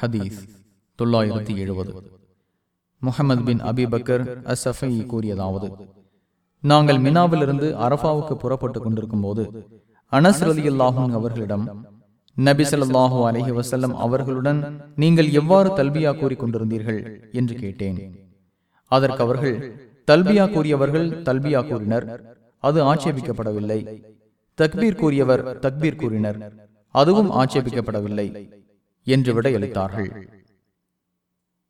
ஹதீஸ் தொள்ளாயிரத்தி எழுபது. முகமது பின் அபிபக்கர் அசஃபை கூறியதாவது நாங்கள் மினாவிலிருந்து அரபாவுக்கு புறப்பட்டுக் கொண்டிருக்கும் போது அனஸ் அலி அல்லாஹூன் அவர்களிடம் நபி ஸல்லல்லாஹு அலைஹி வஸல்லம் அவர்களுடன் நீங்கள் எவ்வாறு தல்பியா கூறி கொண்டிருந்தீர்கள்? என்று கேட்டேன். அதற்கு அவர்கள் தல்பியா கூறியவர்கள் தல்பியா கூறினர் அது ஆட்சேபிக்கப்படவில்லை. தக்பீர் கூறியவர் தக்பீர் கூறினர் அதுவும் ஆட்சேபிக்கப்படவில்லை. என்று விடையளித்தார்கள்.